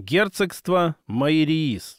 Герцогство Майриис.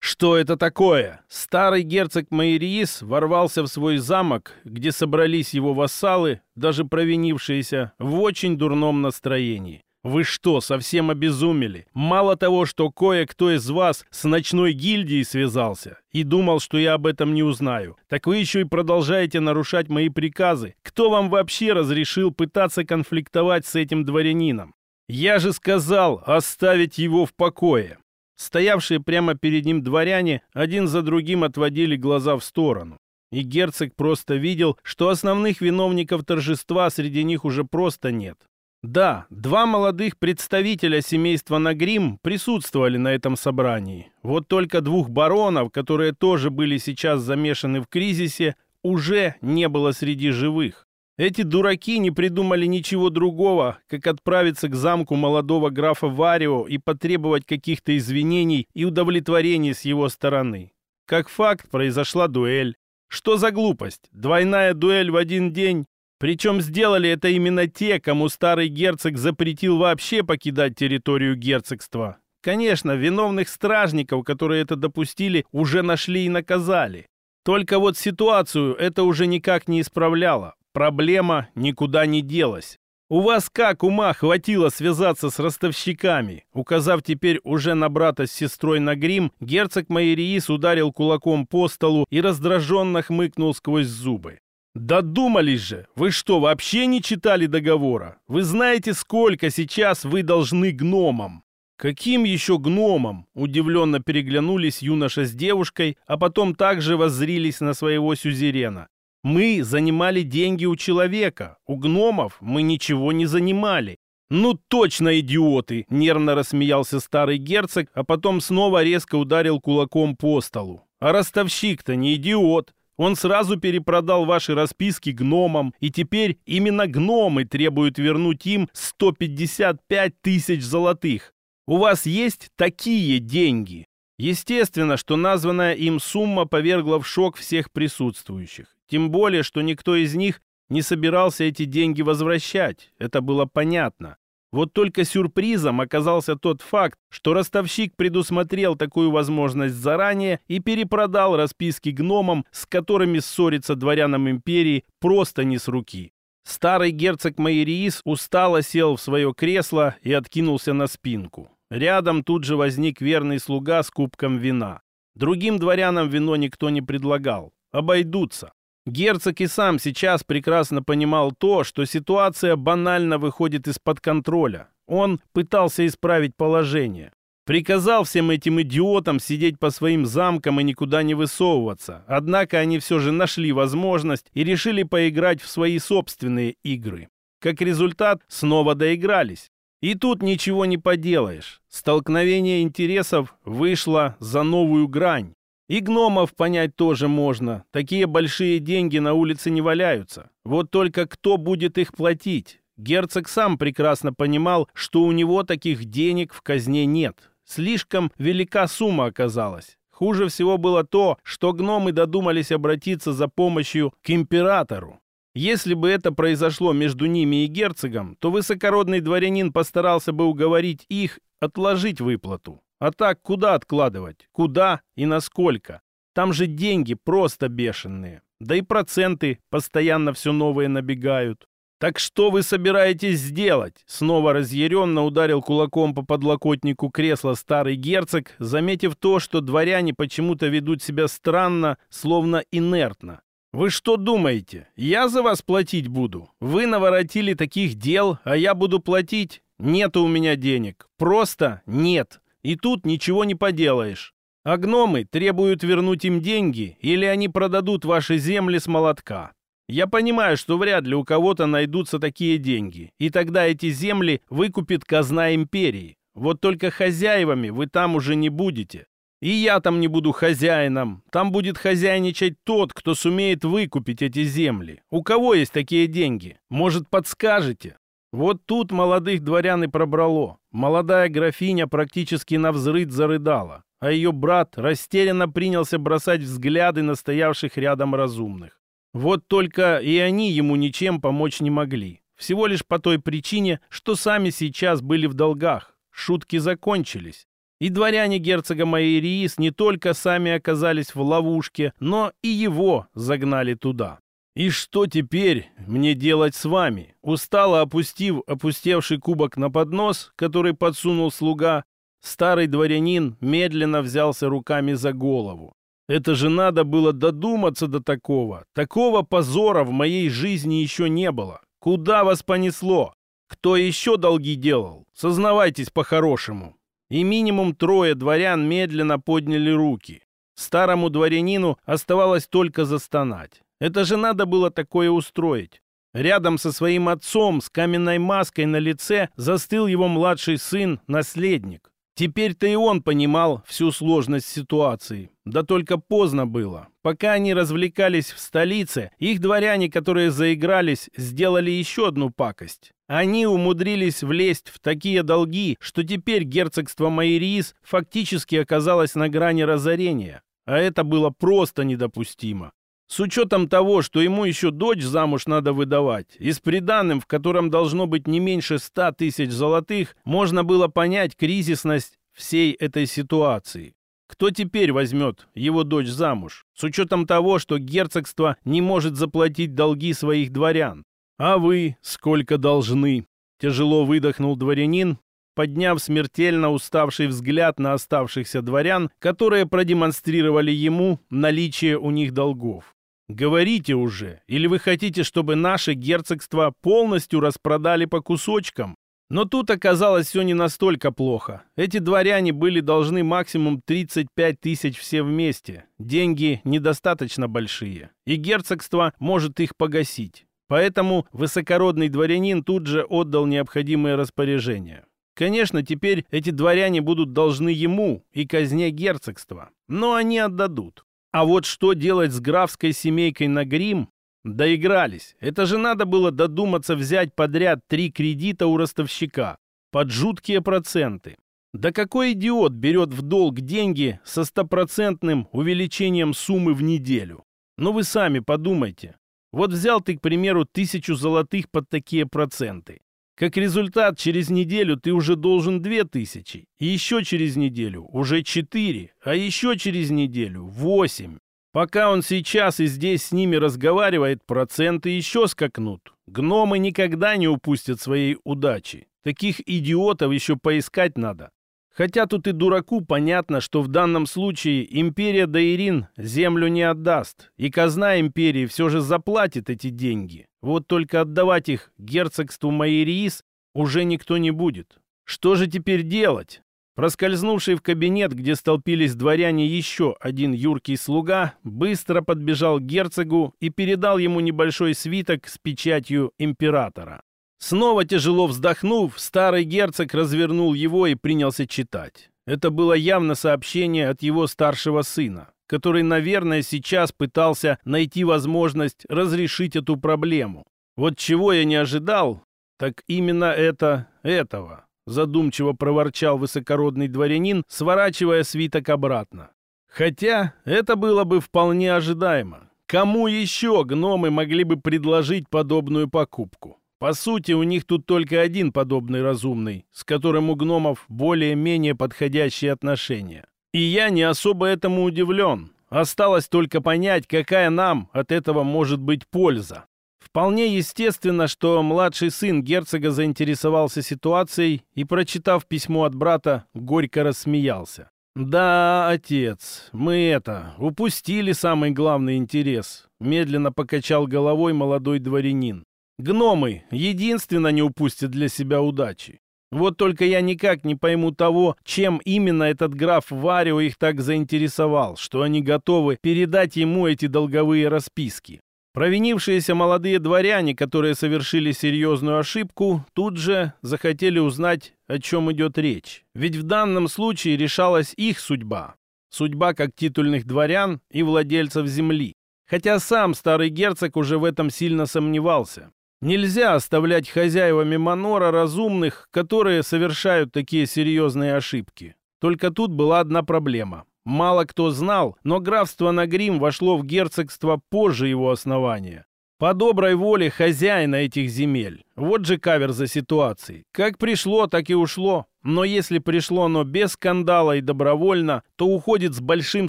Что это такое? Старый герцог Майриис ворвался в свой замок, где собрались его вассалы, даже провинившиеся, в очень дурном настроении. Вы что, совсем обезумели? Мало того, что кое-кто из вас с ночной гильдией связался и думал, что я об этом не узнаю, так вы еще и продолжаете нарушать мои приказы. Кто вам вообще разрешил пытаться конфликтовать с этим дворянином? Я же сказал оставить его в покое. Стоявшие прямо перед ним дворяне один за другим отводили глаза в сторону. И герцог просто видел, что основных виновников торжества среди них уже просто нет. Да, два молодых представителя семейства Нагрим присутствовали на этом собрании. Вот только двух баронов, которые тоже были сейчас замешаны в кризисе, уже не было среди живых. Эти дураки не придумали ничего другого, как отправиться к замку молодого графа Варио и потребовать каких-то извинений и удовлетворений с его стороны. Как факт, произошла дуэль. Что за глупость? Двойная дуэль в один день? Причем сделали это именно те, кому старый герцог запретил вообще покидать территорию герцогства. Конечно, виновных стражников, которые это допустили, уже нашли и наказали. Только вот ситуацию это уже никак не исправляло. Проблема никуда не делась. У вас как ума хватило связаться с ростовщиками? Указав теперь уже на брата с сестрой на грим, герцог Майериис ударил кулаком по столу и раздраженно хмыкнул сквозь зубы. «Додумались же! Вы что, вообще не читали договора? Вы знаете, сколько сейчас вы должны гномам?» «Каким еще гномам?» – удивленно переглянулись юноша с девушкой, а потом также воззрились на своего сюзерена. Мы занимали деньги у человека. У гномов мы ничего не занимали. «Ну точно идиоты!» — нервно рассмеялся старый герцог, а потом снова резко ударил кулаком по столу. «А ростовщик-то не идиот. Он сразу перепродал ваши расписки гномам, и теперь именно гномы требуют вернуть им 155 тысяч золотых. У вас есть такие деньги?» Естественно, что названная им сумма повергла в шок всех присутствующих. Тем более, что никто из них не собирался эти деньги возвращать. Это было понятно. Вот только сюрпризом оказался тот факт, что ростовщик предусмотрел такую возможность заранее и перепродал расписки гномам, с которыми ссориться дворянам империи просто не с руки. Старый герцог Майериис устало сел в свое кресло и откинулся на спинку. Рядом тут же возник верный слуга с кубком вина. Другим дворянам вино никто не предлагал. Обойдутся. Герцог и сам сейчас прекрасно понимал то, что ситуация банально выходит из-под контроля. Он пытался исправить положение. Приказал всем этим идиотам сидеть по своим замкам и никуда не высовываться. Однако они все же нашли возможность и решили поиграть в свои собственные игры. Как результат, снова доигрались. И тут ничего не поделаешь. Столкновение интересов вышло за новую грань. И гномов понять тоже можно. Такие большие деньги на улице не валяются. Вот только кто будет их платить? Герцог сам прекрасно понимал, что у него таких денег в казне нет. Слишком велика сумма оказалась. Хуже всего было то, что гномы додумались обратиться за помощью к императору. Если бы это произошло между ними и герцогом, то высокородный дворянин постарался бы уговорить их отложить выплату. А так куда откладывать? Куда и насколько? Там же деньги просто бешеные. Да и проценты постоянно все новые набегают. «Так что вы собираетесь сделать?» Снова разъяренно ударил кулаком по подлокотнику кресла старый герцог, заметив то, что дворяне почему-то ведут себя странно, словно инертно. «Вы что думаете, я за вас платить буду? Вы наворотили таких дел, а я буду платить? Нет у меня денег. Просто нет. И тут ничего не поделаешь. А гномы требуют вернуть им деньги, или они продадут ваши земли с молотка. Я понимаю, что вряд ли у кого-то найдутся такие деньги, и тогда эти земли выкупит казна империи. Вот только хозяевами вы там уже не будете. И я там не буду хозяином. Там будет хозяйничать тот, кто сумеет выкупить эти земли. У кого есть такие деньги? Может, подскажете? Вот тут молодых дворян и пробрало. Молодая графиня практически навзрыд зарыдала, а ее брат растерянно принялся бросать взгляды на стоявших рядом разумных. Вот только и они ему ничем помочь не могли. Всего лишь по той причине, что сами сейчас были в долгах. шутки закончились. И дворяне герцога Майериис не только сами оказались в ловушке, но и его загнали туда. «И что теперь мне делать с вами?» Устало опустив опустевший кубок на поднос, который подсунул слуга, старый дворянин медленно взялся руками за голову. Это же надо было додуматься до такого. Такого позора в моей жизни еще не было. Куда вас понесло? Кто еще долги делал? Сознавайтесь по-хорошему. И минимум трое дворян медленно подняли руки. Старому дворянину оставалось только застонать. Это же надо было такое устроить. Рядом со своим отцом с каменной маской на лице застыл его младший сын, наследник. Теперь-то и он понимал всю сложность ситуации. Да только поздно было. Пока они развлекались в столице, их дворяне, которые заигрались, сделали еще одну пакость. Они умудрились влезть в такие долги, что теперь герцогство Майриис фактически оказалось на грани разорения. А это было просто недопустимо. С учетом того, что ему еще дочь замуж надо выдавать, и с приданным, в котором должно быть не меньше ста тысяч золотых, можно было понять кризисность всей этой ситуации. Кто теперь возьмет его дочь замуж, с учетом того, что герцогство не может заплатить долги своих дворян? А вы сколько должны? Тяжело выдохнул дворянин, подняв смертельно уставший взгляд на оставшихся дворян, которые продемонстрировали ему наличие у них долгов. Говорите уже, или вы хотите, чтобы наше герцогство полностью распродали по кусочкам? Но тут оказалось все не настолько плохо. Эти дворяне были должны максимум 35 тысяч все вместе. Деньги недостаточно большие, и герцогство может их погасить. Поэтому высокородный дворянин тут же отдал необходимые распоряжения. Конечно, теперь эти дворяне будут должны ему и казне герцогства, но они отдадут. А вот что делать с графской семейкой на грим? Доигрались. Это же надо было додуматься взять подряд три кредита у ростовщика под жуткие проценты. Да какой идиот берет в долг деньги со стопроцентным увеличением суммы в неделю? Ну вы сами подумайте. Вот взял ты, к примеру, тысячу золотых под такие проценты. Как результат, через неделю ты уже должен две тысячи, и еще через неделю уже четыре, а еще через неделю восемь. Пока он сейчас и здесь с ними разговаривает, проценты еще скакнут. Гномы никогда не упустят своей удачи. Таких идиотов еще поискать надо. Хотя тут и дураку понятно, что в данном случае империя Даирин землю не отдаст, и казна империи все же заплатит эти деньги. Вот только отдавать их герцогству Майериис уже никто не будет. Что же теперь делать? Проскользнувший в кабинет, где столпились дворяне еще один юркий слуга, быстро подбежал к герцогу и передал ему небольшой свиток с печатью императора. Снова тяжело вздохнув, старый герцог развернул его и принялся читать. Это было явно сообщение от его старшего сына который, наверное, сейчас пытался найти возможность разрешить эту проблему. Вот чего я не ожидал, так именно это этого, задумчиво проворчал высокородный дворянин, сворачивая свиток обратно. Хотя это было бы вполне ожидаемо. Кому еще гномы могли бы предложить подобную покупку? По сути, у них тут только один подобный разумный, с которым у гномов более-менее подходящие отношения. И я не особо этому удивлен. Осталось только понять, какая нам от этого может быть польза. Вполне естественно, что младший сын герцога заинтересовался ситуацией и, прочитав письмо от брата, горько рассмеялся. «Да, отец, мы это, упустили самый главный интерес», — медленно покачал головой молодой дворянин. «Гномы единственно не упустят для себя удачи. Вот только я никак не пойму того, чем именно этот граф Варио их так заинтересовал, что они готовы передать ему эти долговые расписки. Провинившиеся молодые дворяне, которые совершили серьезную ошибку, тут же захотели узнать, о чем идет речь. Ведь в данном случае решалась их судьба. Судьба как титульных дворян и владельцев земли. Хотя сам старый герцог уже в этом сильно сомневался. Нельзя оставлять хозяевами Манора разумных, которые совершают такие серьезные ошибки. Только тут была одна проблема. Мало кто знал, но графство Нагрим вошло в герцогство позже его основания. По доброй воле хозяина этих земель. Вот же кавер за ситуацией. Как пришло, так и ушло. Но если пришло оно без скандала и добровольно, то уходит с большим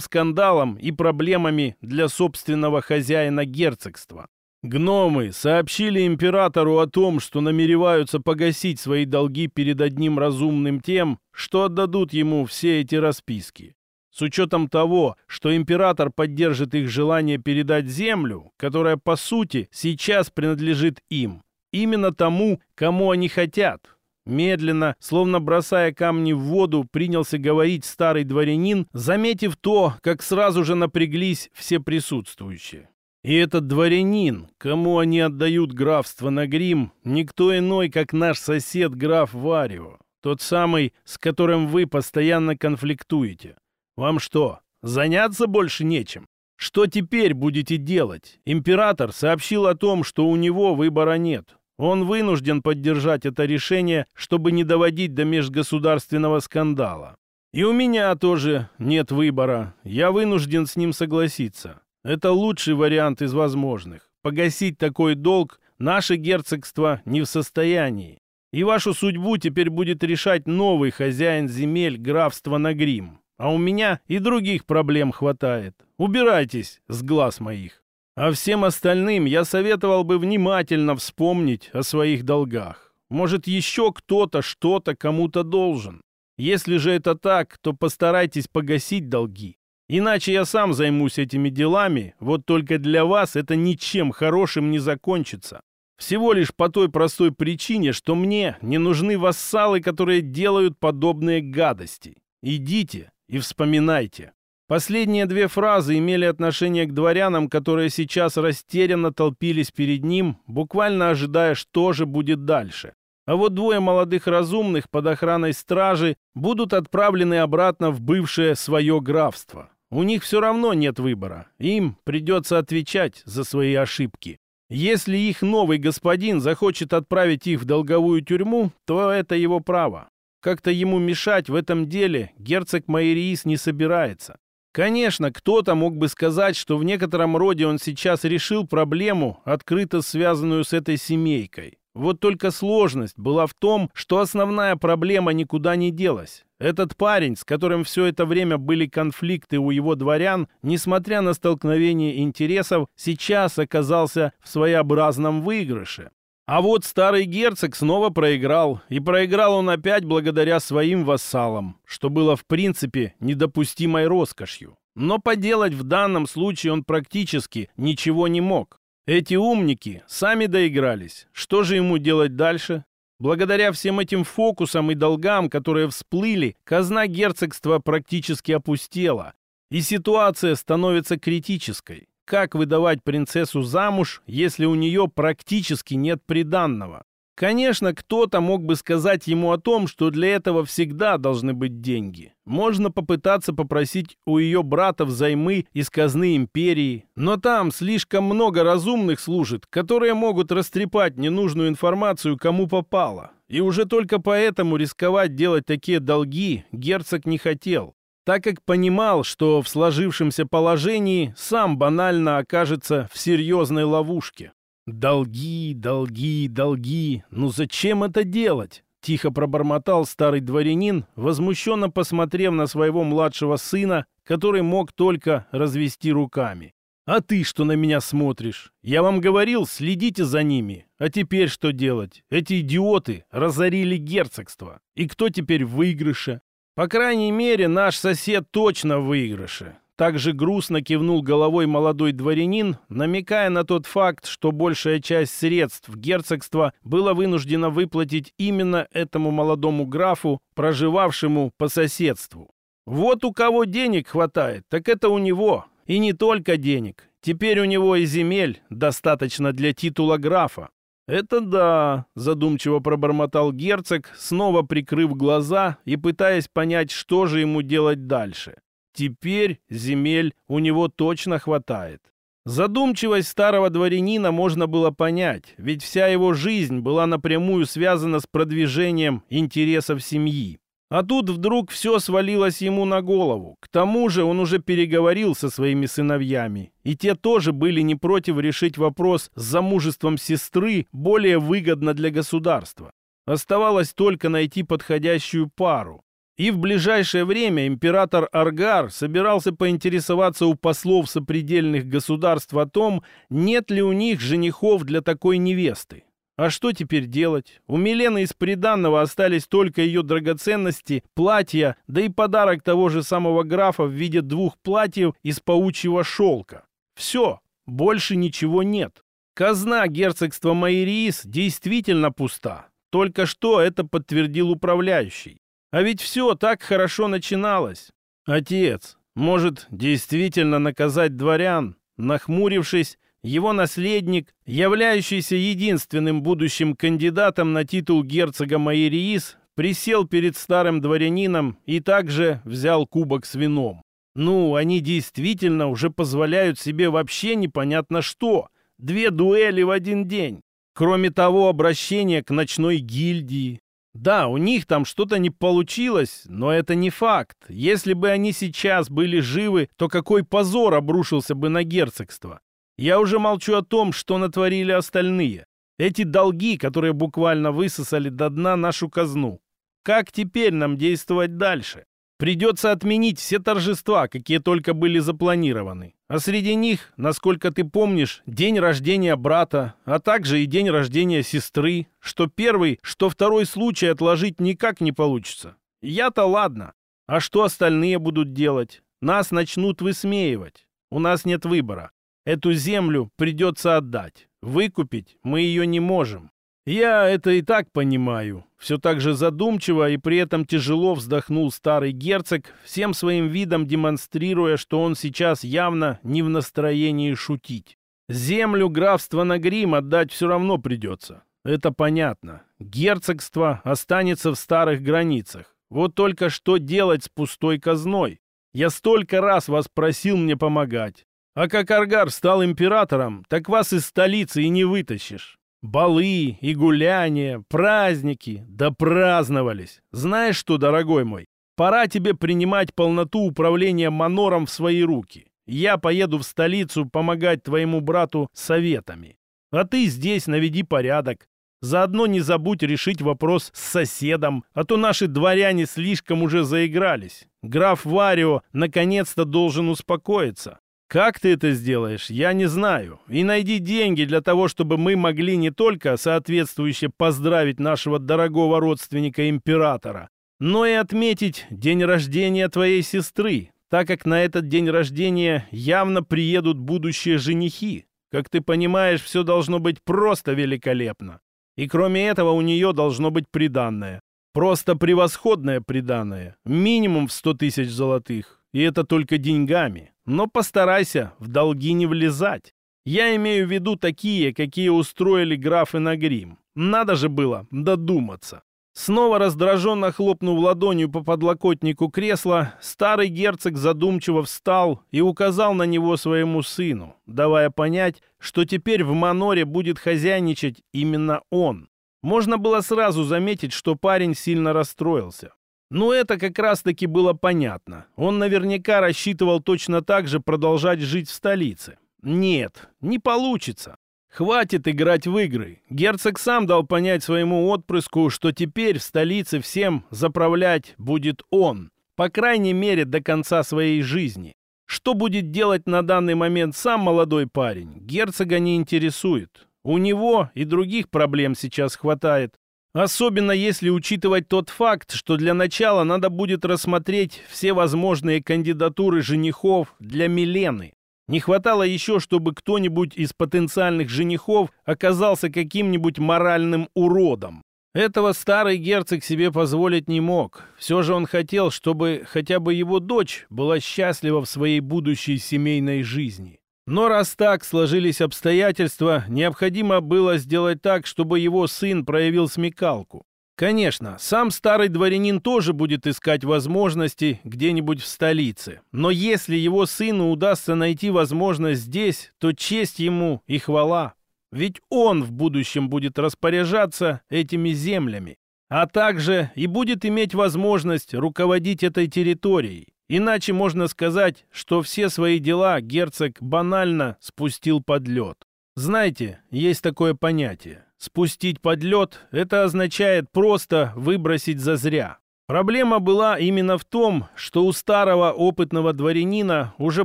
скандалом и проблемами для собственного хозяина герцогства. Гномы сообщили императору о том, что намереваются погасить свои долги перед одним разумным тем, что отдадут ему все эти расписки. С учетом того, что император поддержит их желание передать землю, которая, по сути, сейчас принадлежит им, именно тому, кому они хотят. Медленно, словно бросая камни в воду, принялся говорить старый дворянин, заметив то, как сразу же напряглись все присутствующие. И этот дворянин, кому они отдают графство на грим, никто иной, как наш сосед граф Варио, тот самый, с которым вы постоянно конфликтуете. Вам что, заняться больше нечем? Что теперь будете делать? Император сообщил о том, что у него выбора нет. Он вынужден поддержать это решение, чтобы не доводить до межгосударственного скандала. И у меня тоже нет выбора. Я вынужден с ним согласиться. Это лучший вариант из возможных. Погасить такой долг наше герцогство не в состоянии. И вашу судьбу теперь будет решать новый хозяин земель графства Нагрим. А у меня и других проблем хватает. Убирайтесь с глаз моих. А всем остальным я советовал бы внимательно вспомнить о своих долгах. Может, еще кто-то что-то кому-то должен. Если же это так, то постарайтесь погасить долги. Иначе я сам займусь этими делами, вот только для вас это ничем хорошим не закончится. Всего лишь по той простой причине, что мне не нужны вассалы, которые делают подобные гадости. Идите и вспоминайте. Последние две фразы имели отношение к дворянам, которые сейчас растерянно толпились перед ним, буквально ожидая, что же будет дальше. А вот двое молодых разумных под охраной стражи будут отправлены обратно в бывшее свое графство. У них все равно нет выбора. Им придется отвечать за свои ошибки. Если их новый господин захочет отправить их в долговую тюрьму, то это его право. Как-то ему мешать в этом деле герцог Майриис не собирается. Конечно, кто-то мог бы сказать, что в некотором роде он сейчас решил проблему, открыто связанную с этой семейкой. Вот только сложность была в том, что основная проблема никуда не делась. Этот парень, с которым все это время были конфликты у его дворян, несмотря на столкновение интересов, сейчас оказался в своеобразном выигрыше. А вот старый герцог снова проиграл, и проиграл он опять благодаря своим вассалам, что было в принципе недопустимой роскошью. Но поделать в данном случае он практически ничего не мог. Эти умники сами доигрались. Что же ему делать дальше? Благодаря всем этим фокусам и долгам, которые всплыли, казна герцогства практически опустела, и ситуация становится критической как выдавать принцессу замуж, если у нее практически нет приданного. Конечно, кто-то мог бы сказать ему о том, что для этого всегда должны быть деньги. Можно попытаться попросить у ее брата взаймы из казны империи, но там слишком много разумных служит, которые могут растрепать ненужную информацию кому попало. И уже только поэтому рисковать делать такие долги герцог не хотел так как понимал, что в сложившемся положении сам банально окажется в серьезной ловушке. «Долги, долги, долги! Ну зачем это делать?» Тихо пробормотал старый дворянин, возмущенно посмотрев на своего младшего сына, который мог только развести руками. «А ты что на меня смотришь? Я вам говорил, следите за ними. А теперь что делать? Эти идиоты разорили герцогство. И кто теперь в выигрыше? По крайней мере, наш сосед точно в выигрыше. Также грустно кивнул головой молодой дворянин, намекая на тот факт, что большая часть средств герцогства была вынуждена выплатить именно этому молодому графу, проживавшему по соседству. Вот у кого денег хватает, так это у него. И не только денег. Теперь у него и земель достаточно для титула графа. «Это да», — задумчиво пробормотал герцог, снова прикрыв глаза и пытаясь понять, что же ему делать дальше. Теперь земель у него точно хватает. Задумчивость старого дворянина можно было понять, ведь вся его жизнь была напрямую связана с продвижением интересов семьи. А тут вдруг все свалилось ему на голову. К тому же он уже переговорил со своими сыновьями, и те тоже были не против решить вопрос с замужеством сестры более выгодно для государства. Оставалось только найти подходящую пару. И в ближайшее время император Аргар собирался поинтересоваться у послов сопредельных государств о том, нет ли у них женихов для такой невесты. А что теперь делать? У Милены из приданного остались только ее драгоценности, платья, да и подарок того же самого графа в виде двух платьев из паучьего шелка. Все, больше ничего нет. Казна герцогства Майриис действительно пуста. Только что это подтвердил управляющий. А ведь все так хорошо начиналось. Отец, может, действительно наказать дворян? Нахмурившись, его наследник, являющийся единственным будущим кандидатом на титул герцога Майериис, присел перед старым дворянином и также взял кубок с вином. Ну, они действительно уже позволяют себе вообще непонятно что. Две дуэли в один день. Кроме того, обращение к ночной гильдии. Да, у них там что-то не получилось, но это не факт. Если бы они сейчас были живы, то какой позор обрушился бы на герцогство. Я уже молчу о том, что натворили остальные. Эти долги, которые буквально высосали до дна нашу казну. Как теперь нам действовать дальше? Придется отменить все торжества, какие только были запланированы. А среди них, насколько ты помнишь, день рождения брата, а также и день рождения сестры, что первый, что второй случай отложить никак не получится. Я-то ладно. А что остальные будут делать? Нас начнут высмеивать. У нас нет выбора. Эту землю придется отдать. Выкупить мы ее не можем. Я это и так понимаю. Все так же задумчиво и при этом тяжело вздохнул старый герцог, всем своим видом демонстрируя, что он сейчас явно не в настроении шутить. Землю графства Нагрим отдать все равно придется. Это понятно. Герцогство останется в старых границах. Вот только что делать с пустой казной? Я столько раз вас просил мне помогать. А как Аргар стал императором, так вас из столицы и не вытащишь. Балы и гуляния, праздники, да праздновались. Знаешь что, дорогой мой, пора тебе принимать полноту управления Манором в свои руки. Я поеду в столицу помогать твоему брату советами. А ты здесь наведи порядок. Заодно не забудь решить вопрос с соседом, а то наши дворяне слишком уже заигрались. Граф Варио наконец-то должен успокоиться. Как ты это сделаешь, я не знаю. И найди деньги для того, чтобы мы могли не только соответствующе поздравить нашего дорогого родственника императора, но и отметить день рождения твоей сестры, так как на этот день рождения явно приедут будущие женихи. Как ты понимаешь, все должно быть просто великолепно. И кроме этого у нее должно быть приданное. Просто превосходное приданное. Минимум в сто тысяч золотых. И это только деньгами. Но постарайся в долги не влезать. Я имею в виду такие, какие устроили графы на грим. Надо же было додуматься. Снова раздраженно хлопнув ладонью по подлокотнику кресла, старый герцог задумчиво встал и указал на него своему сыну, давая понять, что теперь в Маноре будет хозяйничать именно он. Можно было сразу заметить, что парень сильно расстроился. Но это как раз-таки было понятно. Он наверняка рассчитывал точно так же продолжать жить в столице. Нет, не получится. Хватит играть в игры. Герцог сам дал понять своему отпрыску, что теперь в столице всем заправлять будет он. По крайней мере, до конца своей жизни. Что будет делать на данный момент сам молодой парень, герцога не интересует. У него и других проблем сейчас хватает. Особенно если учитывать тот факт, что для начала надо будет рассмотреть все возможные кандидатуры женихов для Милены. Не хватало еще, чтобы кто-нибудь из потенциальных женихов оказался каким-нибудь моральным уродом. Этого старый герцог себе позволить не мог. Все же он хотел, чтобы хотя бы его дочь была счастлива в своей будущей семейной жизни. Но раз так сложились обстоятельства, необходимо было сделать так, чтобы его сын проявил смекалку. Конечно, сам старый дворянин тоже будет искать возможности где-нибудь в столице. Но если его сыну удастся найти возможность здесь, то честь ему и хвала. Ведь он в будущем будет распоряжаться этими землями. а также и будет иметь возможность руководить этой территорией. Иначе можно сказать, что все свои дела герцог банально спустил под лед. Знаете, есть такое понятие. Спустить под лед – это означает просто выбросить за зря. Проблема была именно в том, что у старого опытного дворянина уже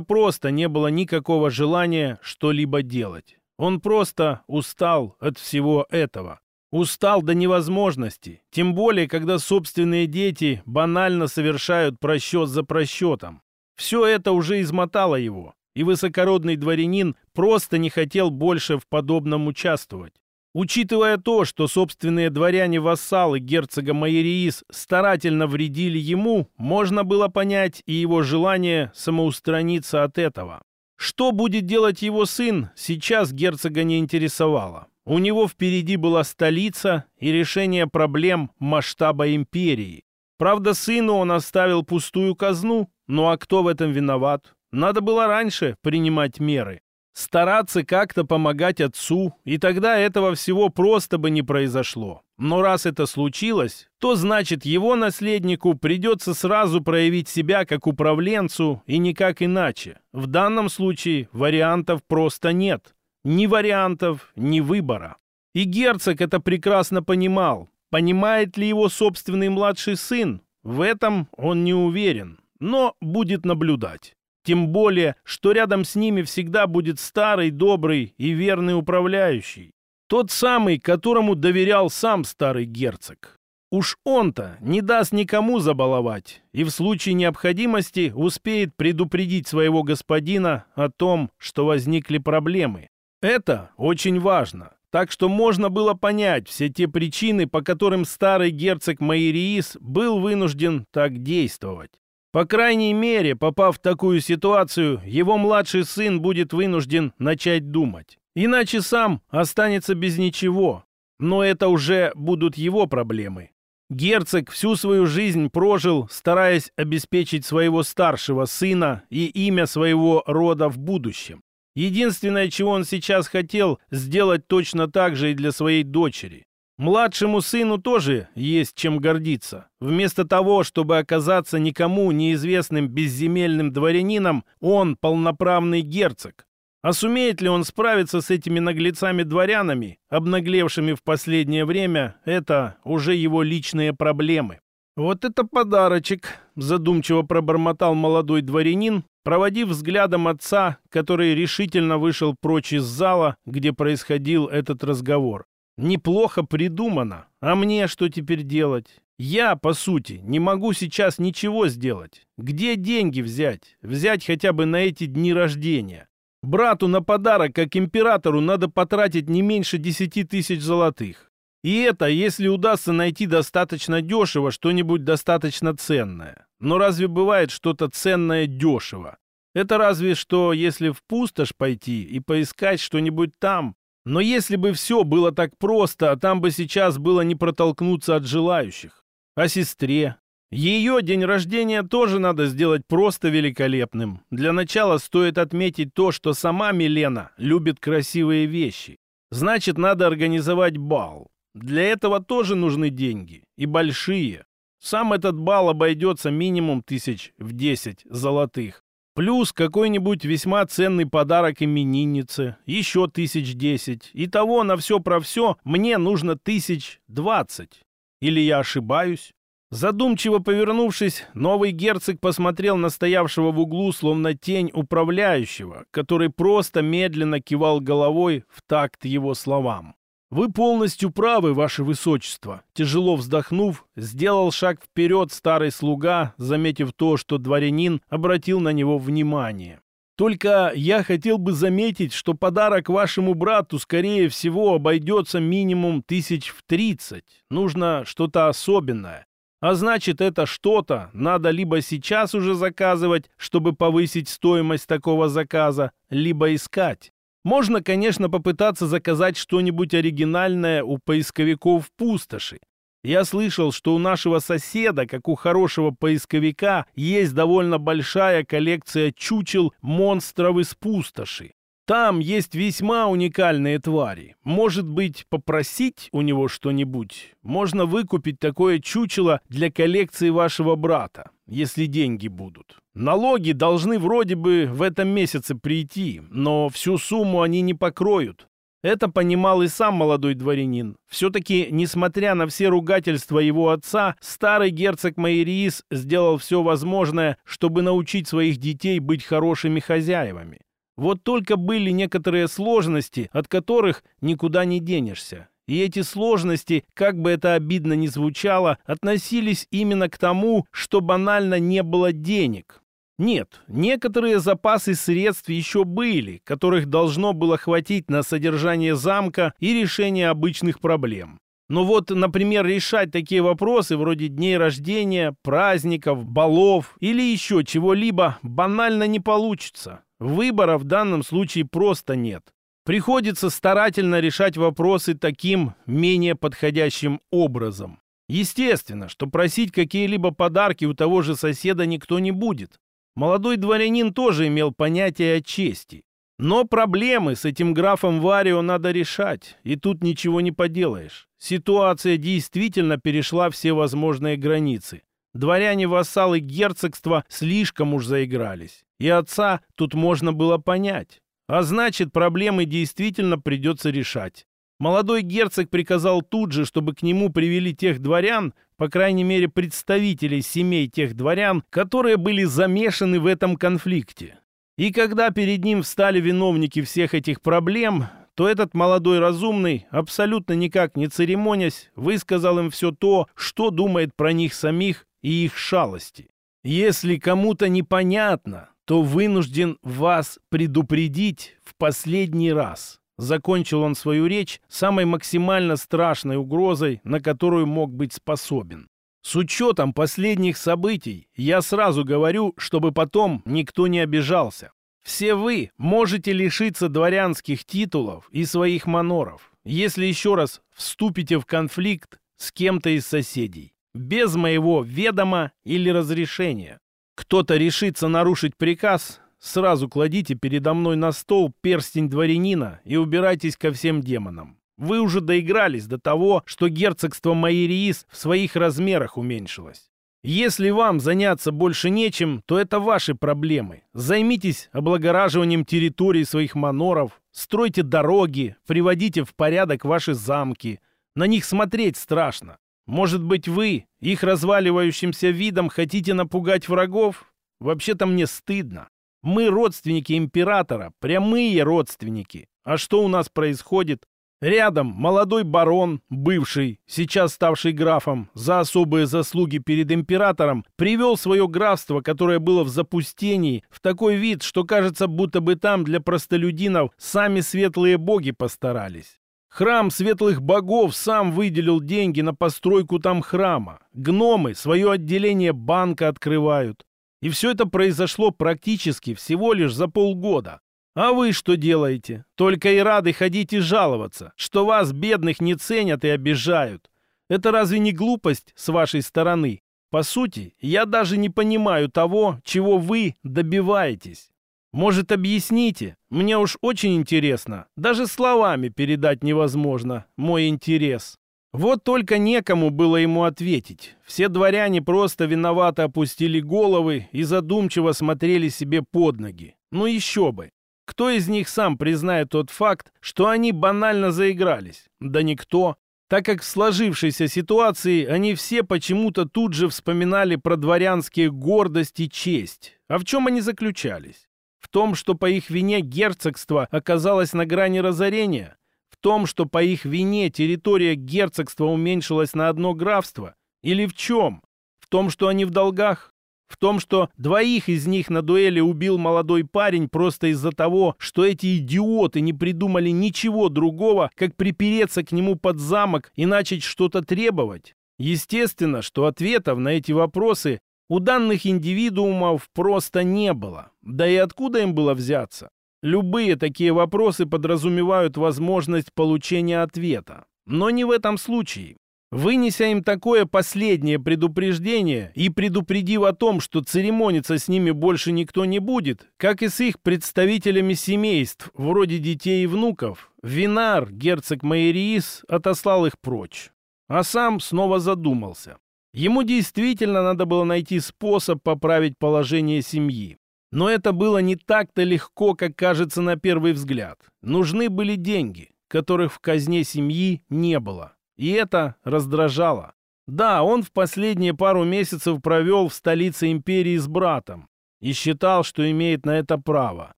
просто не было никакого желания что-либо делать. Он просто устал от всего этого. Устал до невозможности, тем более, когда собственные дети банально совершают просчет за просчетом. Все это уже измотало его, и высокородный дворянин просто не хотел больше в подобном участвовать. Учитывая то, что собственные дворяне-вассалы герцога Майериис старательно вредили ему, можно было понять и его желание самоустраниться от этого. Что будет делать его сын, сейчас герцога не интересовало. У него впереди была столица и решение проблем масштаба империи. Правда, сыну он оставил пустую казну, ну а кто в этом виноват? Надо было раньше принимать меры. Стараться как-то помогать отцу, и тогда этого всего просто бы не произошло. Но раз это случилось, то значит его наследнику придется сразу проявить себя как управленцу и никак иначе. В данном случае вариантов просто нет. Ни вариантов, ни выбора. И герцог это прекрасно понимал. Понимает ли его собственный младший сын? В этом он не уверен, но будет наблюдать. Тем более, что рядом с ними всегда будет старый, добрый и верный управляющий. Тот самый, которому доверял сам старый герцог. Уж он-то не даст никому забаловать и в случае необходимости успеет предупредить своего господина о том, что возникли проблемы. Это очень важно. Так что можно было понять все те причины, по которым старый герцог Майриис был вынужден так действовать. По крайней мере, попав в такую ситуацию, его младший сын будет вынужден начать думать. Иначе сам останется без ничего. Но это уже будут его проблемы. Герцог всю свою жизнь прожил, стараясь обеспечить своего старшего сына и имя своего рода в будущем. Единственное, чего он сейчас хотел, сделать точно так же и для своей дочери. Младшему сыну тоже есть чем гордиться. Вместо того, чтобы оказаться никому неизвестным безземельным дворянином, он полноправный герцог. А сумеет ли он справиться с этими наглецами-дворянами, обнаглевшими в последнее время, это уже его личные проблемы. «Вот это подарочек!» — задумчиво пробормотал молодой дворянин, проводив взглядом отца, который решительно вышел прочь из зала, где происходил этот разговор. «Неплохо придумано. А мне что теперь делать? Я, по сути, не могу сейчас ничего сделать. Где деньги взять? Взять хотя бы на эти дни рождения. Брату на подарок, как императору, надо потратить не меньше десяти тысяч золотых. И это, если удастся найти достаточно дешево что-нибудь достаточно ценное. Но разве бывает что-то ценное дешево? Это разве что, если в пустошь пойти и поискать что-нибудь там. Но если бы все было так просто, а там бы сейчас было не протолкнуться от желающих. О сестре. Ее день рождения тоже надо сделать просто великолепным. Для начала стоит отметить то, что сама Милена любит красивые вещи. Значит, надо организовать бал. Для этого тоже нужны деньги. И большие. Сам этот бал обойдется минимум тысяч в десять золотых. Плюс какой-нибудь весьма ценный подарок имениннице. Еще тысяч десять. Итого на все про все мне нужно тысяч двадцать. Или я ошибаюсь? Задумчиво повернувшись, новый герцог посмотрел на стоявшего в углу, словно тень управляющего, который просто медленно кивал головой в такт его словам. «Вы полностью правы, ваше высочество», — тяжело вздохнув, сделал шаг вперед старый слуга, заметив то, что дворянин обратил на него внимание. «Только я хотел бы заметить, что подарок вашему брату, скорее всего, обойдется минимум тысяч в тридцать. Нужно что-то особенное. А значит, это что-то надо либо сейчас уже заказывать, чтобы повысить стоимость такого заказа, либо искать. Можно, конечно, попытаться заказать что-нибудь оригинальное у поисковиков пустоши. Я слышал, что у нашего соседа, как у хорошего поисковика, есть довольно большая коллекция чучел монстров из пустоши. Там есть весьма уникальные твари. Может быть, попросить у него что-нибудь? Можно выкупить такое чучело для коллекции вашего брата, если деньги будут. Налоги должны вроде бы в этом месяце прийти, но всю сумму они не покроют. Это понимал и сам молодой дворянин. Все-таки, несмотря на все ругательства его отца, старый герцог Майриис сделал все возможное, чтобы научить своих детей быть хорошими хозяевами. Вот только были некоторые сложности, от которых никуда не денешься. И эти сложности, как бы это обидно ни звучало, относились именно к тому, что банально не было денег. Нет, некоторые запасы средств еще были, которых должно было хватить на содержание замка и решение обычных проблем. Но вот, например, решать такие вопросы вроде дней рождения, праздников, балов или еще чего-либо банально не получится. Выбора в данном случае просто нет. Приходится старательно решать вопросы таким менее подходящим образом. Естественно, что просить какие-либо подарки у того же соседа никто не будет. Молодой дворянин тоже имел понятие о чести. Но проблемы с этим графом Варио надо решать, и тут ничего не поделаешь. Ситуация действительно перешла все возможные границы. Дворяне-вассалы герцогства слишком уж заигрались. И отца тут можно было понять. А значит, проблемы действительно придется решать. Молодой герцог приказал тут же, чтобы к нему привели тех дворян, по крайней мере представителей семей тех дворян, которые были замешаны в этом конфликте. И когда перед ним встали виновники всех этих проблем, то этот молодой разумный, абсолютно никак не церемонясь, высказал им все то, что думает про них самих и их шалости. Если кому-то непонятно, то вынужден вас предупредить в последний раз. Закончил он свою речь самой максимально страшной угрозой, на которую мог быть способен. С учетом последних событий я сразу говорю, чтобы потом никто не обижался. Все вы можете лишиться дворянских титулов и своих маноров, если еще раз вступите в конфликт с кем-то из соседей без моего ведома или разрешения. Кто-то решится нарушить приказ, сразу кладите передо мной на стол перстень дворянина и убирайтесь ко всем демонам. Вы уже доигрались до того, что герцогство Майериис в своих размерах уменьшилось. Если вам заняться больше нечем, то это ваши проблемы. Займитесь облагораживанием территорий своих маноров, стройте дороги, приводите в порядок ваши замки. На них смотреть страшно. Может быть, вы их разваливающимся видом хотите напугать врагов? Вообще-то мне стыдно. Мы родственники императора, прямые родственники. А что у нас происходит? Рядом молодой барон, бывший, сейчас ставший графом, за особые заслуги перед императором, привел свое графство, которое было в запустении, в такой вид, что кажется, будто бы там для простолюдинов сами светлые боги постарались. Храм светлых богов сам выделил деньги на постройку там храма. Гномы свое отделение банка открывают. И все это произошло практически всего лишь за полгода. А вы что делаете? Только и рады ходить и жаловаться, что вас, бедных, не ценят и обижают. Это разве не глупость с вашей стороны? По сути, я даже не понимаю того, чего вы добиваетесь. Может, объясните? Мне уж очень интересно. Даже словами передать невозможно мой интерес. Вот только некому было ему ответить. Все дворяне просто виновато опустили головы и задумчиво смотрели себе под ноги. Ну еще бы. Кто из них сам признает тот факт, что они банально заигрались? Да никто. Так как в сложившейся ситуации они все почему-то тут же вспоминали про дворянские гордость и честь. А в чем они заключались? В том, что по их вине герцогство оказалось на грани разорения? В том, что по их вине территория герцогства уменьшилась на одно графство? Или в чем? В том, что они в долгах? В том, что двоих из них на дуэли убил молодой парень просто из-за того, что эти идиоты не придумали ничего другого, как припереться к нему под замок и начать что-то требовать? Естественно, что ответов на эти вопросы у данных индивидуумов просто не было. Да и откуда им было взяться? Любые такие вопросы подразумевают возможность получения ответа. Но не в этом случае. Вынеся им такое последнее предупреждение и предупредив о том, что церемониться с ними больше никто не будет, как и с их представителями семейств, вроде детей и внуков, Винар, герцог Майериис, отослал их прочь. А сам снова задумался. Ему действительно надо было найти способ поправить положение семьи. Но это было не так-то легко, как кажется на первый взгляд. Нужны были деньги, которых в казне семьи не было. И это раздражало. Да, он в последние пару месяцев провел в столице империи с братом и считал, что имеет на это право.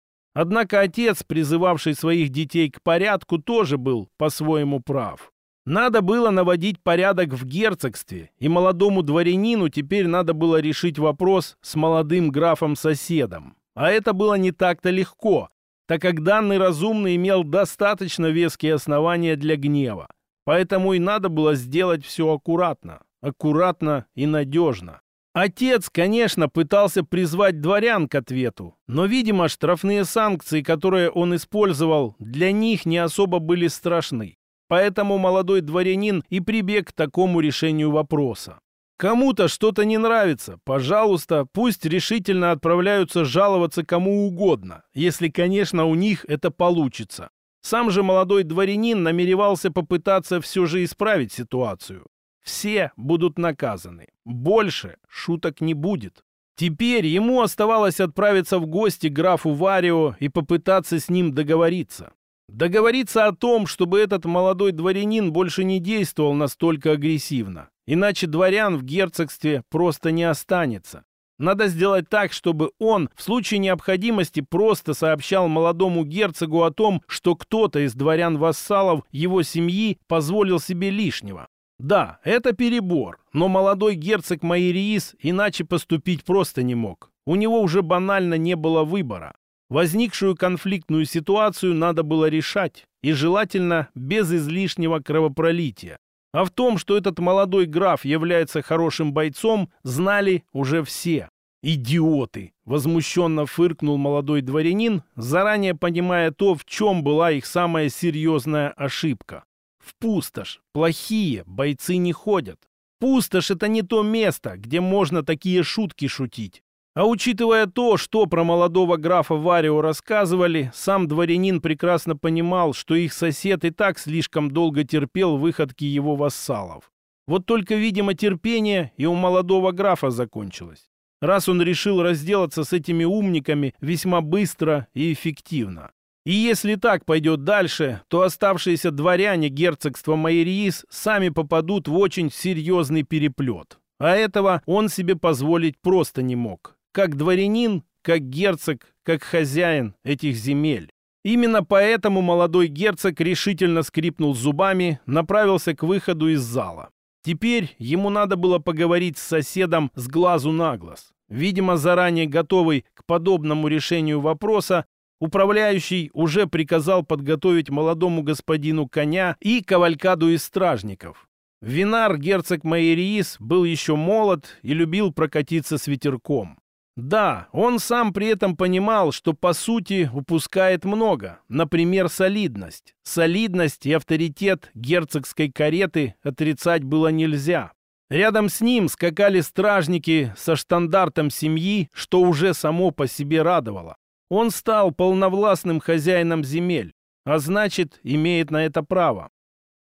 Однако отец, призывавший своих детей к порядку, тоже был по-своему прав. Надо было наводить порядок в герцогстве, и молодому дворянину теперь надо было решить вопрос с молодым графом-соседом. А это было не так-то легко, так как данный разумный имел достаточно веские основания для гнева. Поэтому и надо было сделать все аккуратно, аккуратно и надежно. Отец, конечно, пытался призвать дворян к ответу, но, видимо, штрафные санкции, которые он использовал, для них не особо были страшны. Поэтому молодой дворянин и прибег к такому решению вопроса. Кому-то что-то не нравится, пожалуйста, пусть решительно отправляются жаловаться кому угодно, если, конечно, у них это получится. Сам же молодой дворянин намеревался попытаться все же исправить ситуацию. Все будут наказаны. Больше шуток не будет. Теперь ему оставалось отправиться в гости графу Варио и попытаться с ним договориться. Договориться о том, чтобы этот молодой дворянин больше не действовал настолько агрессивно. Иначе дворян в герцогстве просто не останется. Надо сделать так, чтобы он в случае необходимости просто сообщал молодому герцогу о том, что кто-то из дворян-вассалов его семьи позволил себе лишнего. Да, это перебор, но молодой герцог Майриис иначе поступить просто не мог. У него уже банально не было выбора. Возникшую конфликтную ситуацию надо было решать, и желательно без излишнего кровопролития. А в том, что этот молодой граф является хорошим бойцом, знали уже все. «Идиоты!» — возмущенно фыркнул молодой дворянин, заранее понимая то, в чем была их самая серьезная ошибка. В пустошь плохие бойцы не ходят. Пустошь — это не то место, где можно такие шутки шутить. А учитывая то, что про молодого графа Варио рассказывали, сам дворянин прекрасно понимал, что их сосед и так слишком долго терпел выходки его вассалов. Вот только, видимо, терпение и у молодого графа закончилось. Раз он решил разделаться с этими умниками весьма быстро и эффективно. И если так пойдет дальше, то оставшиеся дворяне герцогства Майриис сами попадут в очень серьезный переплет. А этого он себе позволить просто не мог как дворянин, как герцог, как хозяин этих земель. Именно поэтому молодой герцог решительно скрипнул зубами, направился к выходу из зала. Теперь ему надо было поговорить с соседом с глазу на глаз. Видимо, заранее готовый к подобному решению вопроса, управляющий уже приказал подготовить молодому господину коня и кавалькаду из стражников. Винар, герцог Майериис, был еще молод и любил прокатиться с ветерком. Да, он сам при этом понимал, что по сути упускает много, например, солидность. Солидность и авторитет герцогской кареты отрицать было нельзя. Рядом с ним скакали стражники со штандартом семьи, что уже само по себе радовало. Он стал полновластным хозяином земель, а значит, имеет на это право.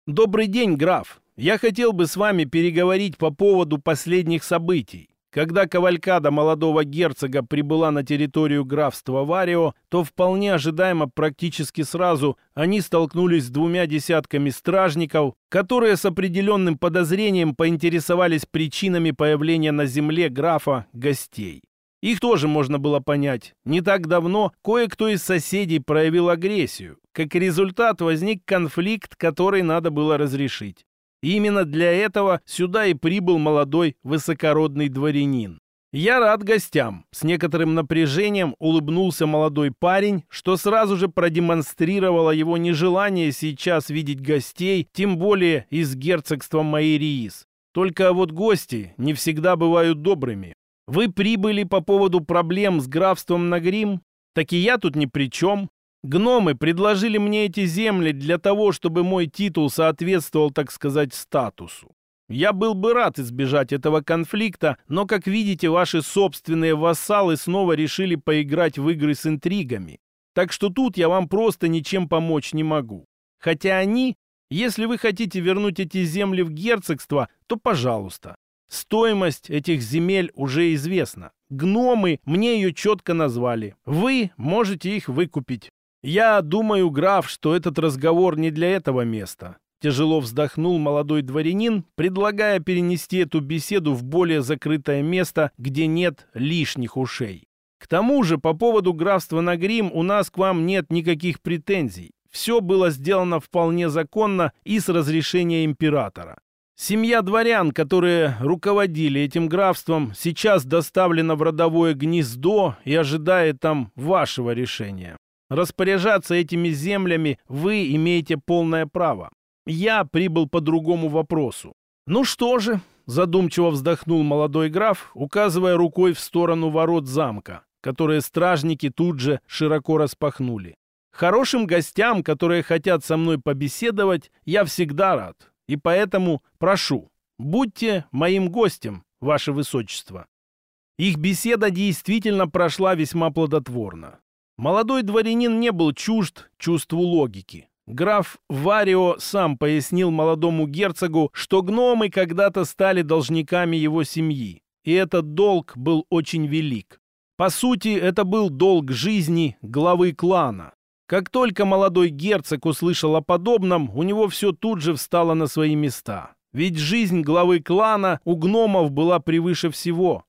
«Добрый день, граф. Я хотел бы с вами переговорить по поводу последних событий. Когда кавалькада молодого герцога прибыла на территорию графства Варио, то вполне ожидаемо практически сразу они столкнулись с двумя десятками стражников, которые с определенным подозрением поинтересовались причинами появления на земле графа гостей. Их тоже можно было понять. Не так давно кое-кто из соседей проявил агрессию. Как результат возник конфликт, который надо было разрешить. Именно для этого сюда и прибыл молодой высокородный дворянин. «Я рад гостям», — с некоторым напряжением улыбнулся молодой парень, что сразу же продемонстрировало его нежелание сейчас видеть гостей, тем более из герцогства Майриис. Только вот гости не всегда бывают добрыми. Вы прибыли по поводу проблем с графством Нагрим? Так и я тут ни при чем. Гномы предложили мне эти земли для того, чтобы мой титул соответствовал, так сказать, статусу. Я был бы рад избежать этого конфликта, но, как видите, ваши собственные вассалы снова решили поиграть в игры с интригами. Так что тут я вам просто ничем помочь не могу. Хотя они, если вы хотите вернуть эти земли в герцогство, то пожалуйста. Стоимость этих земель уже известна. Гномы мне ее четко назвали. Вы можете их выкупить. Я думаю, граф, что этот разговор не для этого места. Тяжело вздохнул молодой дворянин, предлагая перенести эту беседу в более закрытое место, где нет лишних ушей. К тому же, по поводу графства Нагрим у нас к вам нет никаких претензий. Все было сделано вполне законно и с разрешения императора. Семья дворян, которые руководили этим графством, сейчас доставлена в родовое гнездо и ожидает там вашего решения. Распоряжаться этими землями вы имеете полное право. Я прибыл по другому вопросу. Ну что же, задумчиво вздохнул молодой граф, указывая рукой в сторону ворот замка, которые стражники тут же широко распахнули. Хорошим гостям, которые хотят со мной побеседовать, я всегда рад и поэтому прошу, будьте моим гостем, ваше высочество». Их беседа действительно прошла весьма плодотворно. Молодой дворянин не был чужд чувству логики. Граф Варио сам пояснил молодому герцогу, что гномы когда-то стали должниками его семьи, и этот долг был очень велик. По сути, это был долг жизни главы клана. Как только молодой герцог услышал о подобном, у него все тут же встало на свои места. Ведь жизнь главы клана у гномов была превыше всего.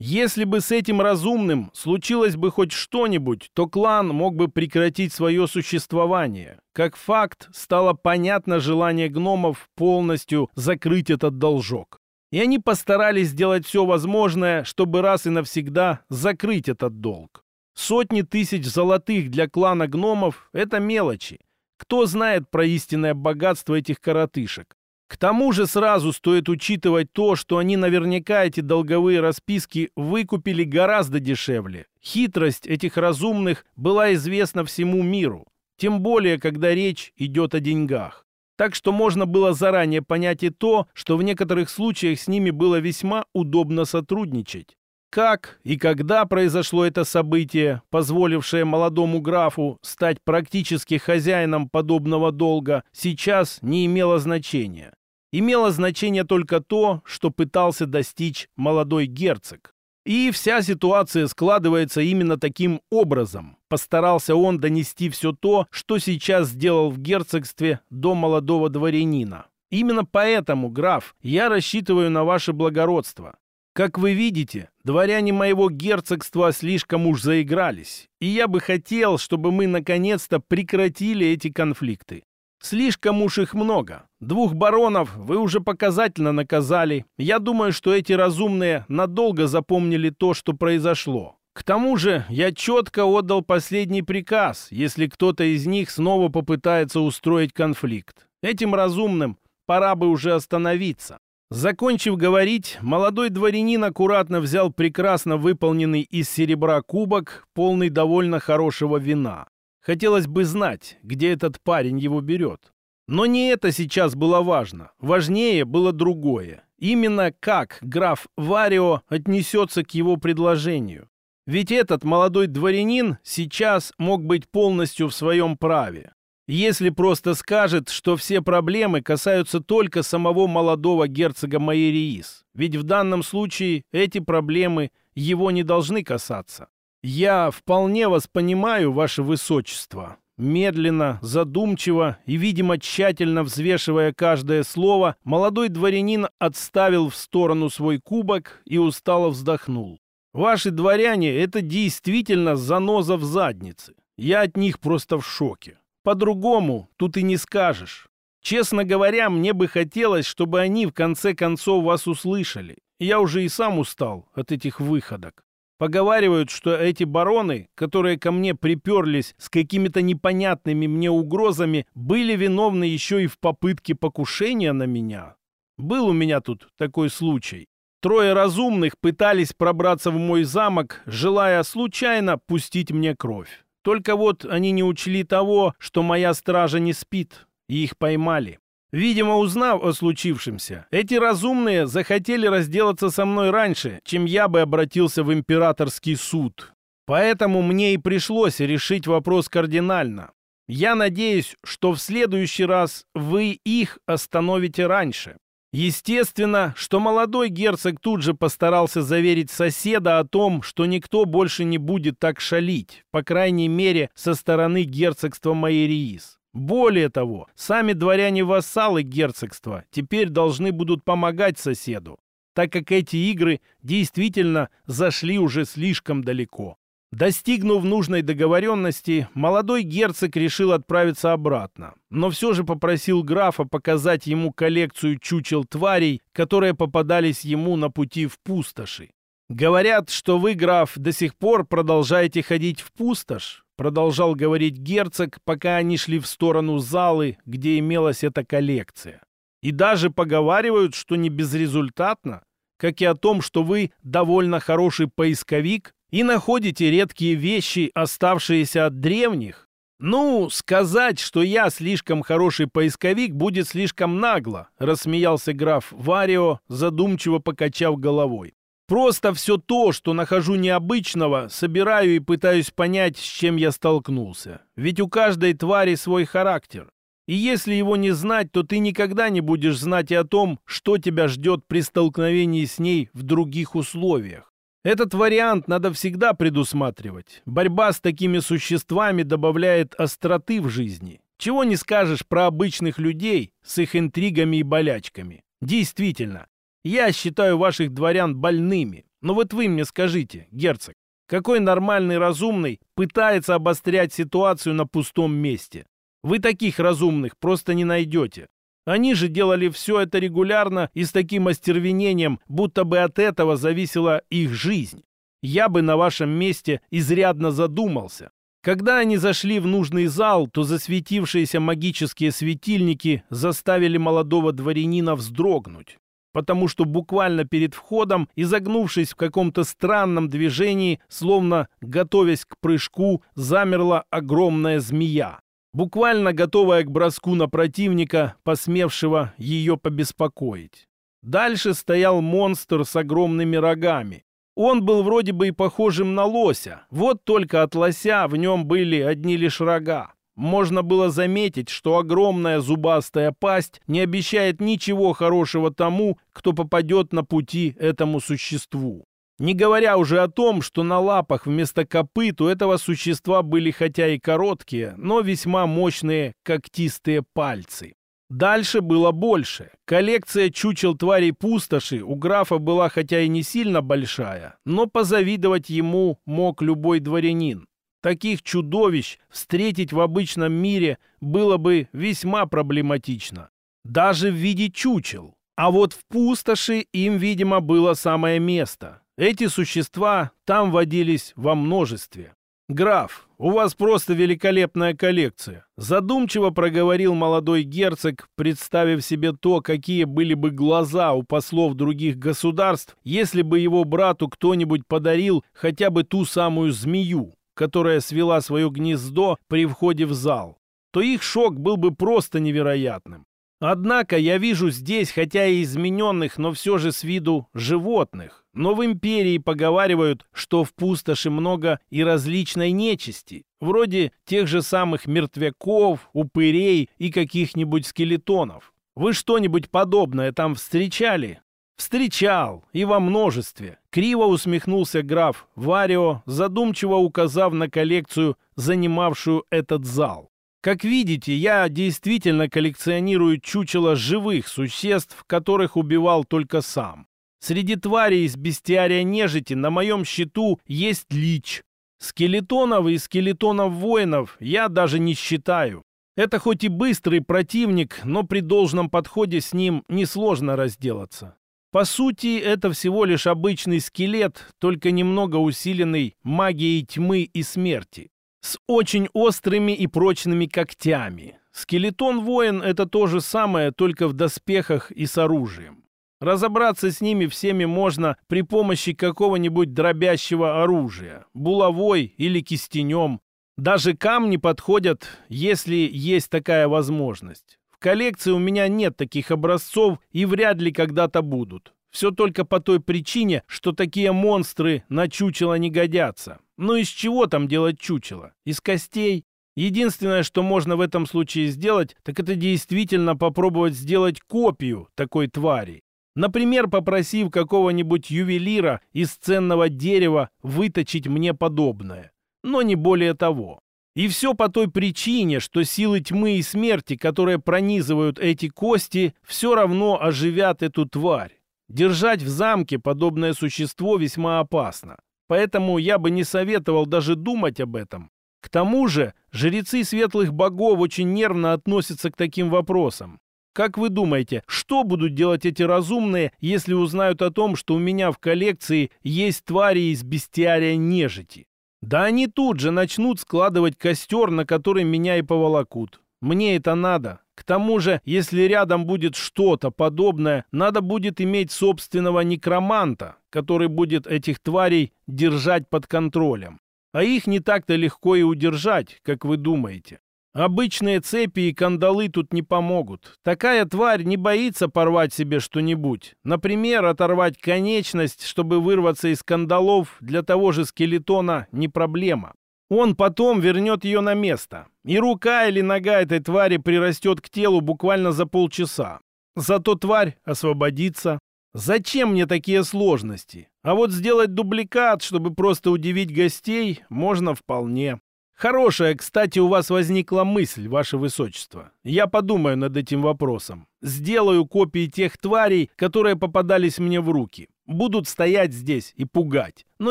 Если бы с этим разумным случилось бы хоть что-нибудь, то клан мог бы прекратить свое существование. Как факт, стало понятно желание гномов полностью закрыть этот должок. И они постарались сделать все возможное, чтобы раз и навсегда закрыть этот долг. Сотни тысяч золотых для клана гномов – это мелочи. Кто знает про истинное богатство этих коротышек? К тому же сразу стоит учитывать то, что они наверняка эти долговые расписки выкупили гораздо дешевле. Хитрость этих разумных была известна всему миру. Тем более, когда речь идет о деньгах. Так что можно было заранее понять и то, что в некоторых случаях с ними было весьма удобно сотрудничать. Как и когда произошло это событие, позволившее молодому графу стать практически хозяином подобного долга, сейчас не имело значения. Имело значение только то, что пытался достичь молодой герцог. И вся ситуация складывается именно таким образом. Постарался он донести все то, что сейчас сделал в герцогстве до молодого дворянина. Именно поэтому, граф, я рассчитываю на ваше благородство. Как вы видите, дворяне моего герцогства слишком уж заигрались, и я бы хотел, чтобы мы наконец-то прекратили эти конфликты. Слишком уж их много. Двух баронов вы уже показательно наказали. Я думаю, что эти разумные надолго запомнили то, что произошло. К тому же я четко отдал последний приказ, если кто-то из них снова попытается устроить конфликт. Этим разумным пора бы уже остановиться. Закончив говорить, молодой дворянин аккуратно взял прекрасно выполненный из серебра кубок, полный довольно хорошего вина. Хотелось бы знать, где этот парень его берет. Но не это сейчас было важно. Важнее было другое. Именно как граф Варио отнесется к его предложению. Ведь этот молодой дворянин сейчас мог быть полностью в своем праве. Если просто скажет, что все проблемы касаются только самого молодого герцога Майериис, ведь в данном случае эти проблемы его не должны касаться. Я вполне вас понимаю, ваше высочество. Медленно, задумчиво и, видимо, тщательно взвешивая каждое слово, молодой дворянин отставил в сторону свой кубок и устало вздохнул. Ваши дворяне — это действительно заноза в заднице. Я от них просто в шоке. По-другому тут и не скажешь. Честно говоря, мне бы хотелось, чтобы они в конце концов вас услышали. Я уже и сам устал от этих выходок. Поговаривают, что эти бароны, которые ко мне приперлись с какими-то непонятными мне угрозами, были виновны еще и в попытке покушения на меня. Был у меня тут такой случай. Трое разумных пытались пробраться в мой замок, желая случайно пустить мне кровь. Только вот они не учли того, что моя стража не спит, и их поймали. Видимо, узнав о случившемся, эти разумные захотели разделаться со мной раньше, чем я бы обратился в императорский суд. Поэтому мне и пришлось решить вопрос кардинально. Я надеюсь, что в следующий раз вы их остановите раньше. Естественно, что молодой герцог тут же постарался заверить соседа о том, что никто больше не будет так шалить, по крайней мере, со стороны герцогства Майериис. Более того, сами дворяне-вассалы герцогства теперь должны будут помогать соседу, так как эти игры действительно зашли уже слишком далеко. Достигнув нужной договоренности, молодой герцог решил отправиться обратно, но все же попросил графа показать ему коллекцию чучел тварей, которые попадались ему на пути в пустоши. «Говорят, что вы, граф, до сих пор продолжаете ходить в пустошь», продолжал говорить герцог, пока они шли в сторону залы, где имелась эта коллекция. «И даже поговаривают, что не безрезультатно, как и о том, что вы довольно хороший поисковик и находите редкие вещи, оставшиеся от древних? Ну, сказать, что я слишком хороший поисковик, будет слишком нагло, рассмеялся граф Варио, задумчиво покачав головой. Просто все то, что нахожу необычного, собираю и пытаюсь понять, с чем я столкнулся. Ведь у каждой твари свой характер. И если его не знать, то ты никогда не будешь знать и о том, что тебя ждет при столкновении с ней в других условиях. Этот вариант надо всегда предусматривать. Борьба с такими существами добавляет остроты в жизни. Чего не скажешь про обычных людей с их интригами и болячками. Действительно, я считаю ваших дворян больными. Но вот вы мне скажите, герцог, какой нормальный разумный пытается обострять ситуацию на пустом месте? Вы таких разумных просто не найдете. Они же делали все это регулярно и с таким остервенением, будто бы от этого зависела их жизнь. Я бы на вашем месте изрядно задумался. Когда они зашли в нужный зал, то засветившиеся магические светильники заставили молодого дворянина вздрогнуть, потому что буквально перед входом, изогнувшись в каком-то странном движении, словно готовясь к прыжку, замерла огромная змея буквально готовая к броску на противника, посмевшего ее побеспокоить. Дальше стоял монстр с огромными рогами. Он был вроде бы и похожим на лося, вот только от лося в нем были одни лишь рога. Можно было заметить, что огромная зубастая пасть не обещает ничего хорошего тому, кто попадет на пути этому существу. Не говоря уже о том, что на лапах вместо копыт у этого существа были хотя и короткие, но весьма мощные когтистые пальцы. Дальше было больше. Коллекция чучел тварей пустоши у графа была хотя и не сильно большая, но позавидовать ему мог любой дворянин. Таких чудовищ встретить в обычном мире было бы весьма проблематично. Даже в виде чучел. А вот в пустоши им, видимо, было самое место. Эти существа там водились во множестве. «Граф, у вас просто великолепная коллекция», задумчиво проговорил молодой герцог, представив себе то, какие были бы глаза у послов других государств, если бы его брату кто-нибудь подарил хотя бы ту самую змею, которая свела свое гнездо при входе в зал, то их шок был бы просто невероятным. Однако я вижу здесь, хотя и измененных, но все же с виду животных. Но в империи поговаривают, что в пустоши много и различной нечисти, вроде тех же самых мертвяков, упырей и каких-нибудь скелетонов. Вы что-нибудь подобное там встречали? Встречал, и во множестве. Криво усмехнулся граф Варио, задумчиво указав на коллекцию, занимавшую этот зал. Как видите, я действительно коллекционирую чучело живых существ, которых убивал только сам. Среди тварей из бестиария нежити на моем счету есть лич. Скелетонов и скелетонов-воинов я даже не считаю. Это хоть и быстрый противник, но при должном подходе с ним несложно разделаться. По сути, это всего лишь обычный скелет, только немного усиленный магией тьмы и смерти с очень острыми и прочными когтями. Скелетон-воин — это то же самое, только в доспехах и с оружием. Разобраться с ними всеми можно при помощи какого-нибудь дробящего оружия, булавой или кистенем. Даже камни подходят, если есть такая возможность. Коллекции у меня нет таких образцов и вряд ли когда-то будут. Все только по той причине, что такие монстры на чучело не годятся. Ну из чего там делать чучело? Из костей? Единственное, что можно в этом случае сделать, так это действительно попробовать сделать копию такой твари. Например, попросив какого-нибудь ювелира из ценного дерева выточить мне подобное. Но не более того. И все по той причине, что силы тьмы и смерти, которые пронизывают эти кости, все равно оживят эту тварь. Держать в замке подобное существо весьма опасно. Поэтому я бы не советовал даже думать об этом. К тому же, жрецы светлых богов очень нервно относятся к таким вопросам. Как вы думаете, что будут делать эти разумные, если узнают о том, что у меня в коллекции есть твари из бестиария нежити? Да они тут же начнут складывать костер, на который меня и поволокут. Мне это надо. К тому же, если рядом будет что-то подобное, надо будет иметь собственного некроманта, который будет этих тварей держать под контролем. А их не так-то легко и удержать, как вы думаете. Обычные цепи и кандалы тут не помогут. Такая тварь не боится порвать себе что-нибудь. Например, оторвать конечность, чтобы вырваться из кандалов, для того же скелетона не проблема. Он потом вернет ее на место. И рука или нога этой твари прирастет к телу буквально за полчаса. Зато тварь освободится. Зачем мне такие сложности? А вот сделать дубликат, чтобы просто удивить гостей, можно вполне. Хорошая, кстати, у вас возникла мысль, ваше высочество. Я подумаю над этим вопросом. Сделаю копии тех тварей, которые попадались мне в руки. Будут стоять здесь и пугать. Но